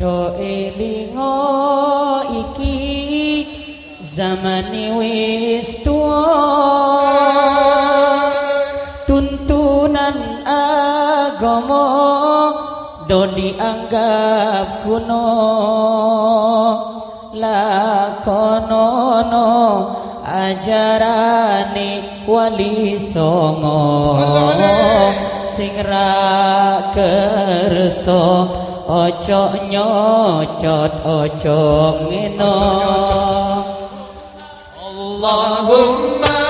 Do elingo iki zamane wis tuwa. Tuntunan agama do dianggap kuno. Lakonono ajarane wali songo. Sing ra kersa ojo nyocot ojo ngeno Allahumma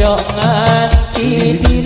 chọn an chi tiêu.